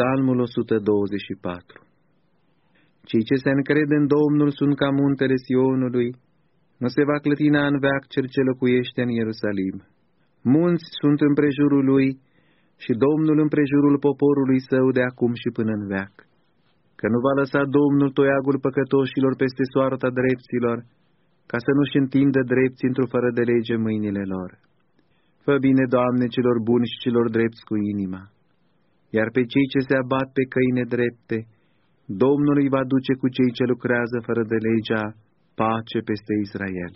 Psalmul 124 Cei ce se încred în Domnul sunt ca muntele Sionului, nu se va clătina în veac cel ce locuiește în Ierusalim. Munți sunt împrejurul lui și Domnul împrejurul poporului său de acum și până în veac. Că nu va lăsa Domnul toiagul păcătoșilor peste soarta dreptilor, ca să nu-și întindă drepți într-o fără de lege mâinile lor. Fă bine, Doamne, celor buni și celor drepți cu inima iar pe cei ce se abat pe căine drepte, Domnul îi va duce cu cei ce lucrează fără de legea pace peste Israel.